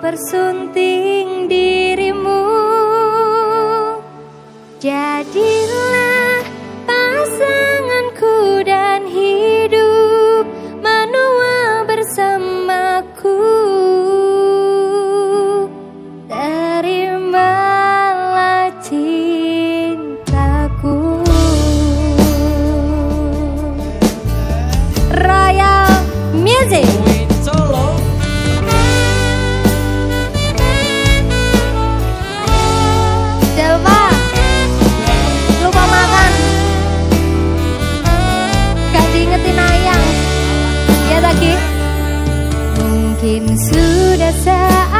ku Mungkin sudah saatnya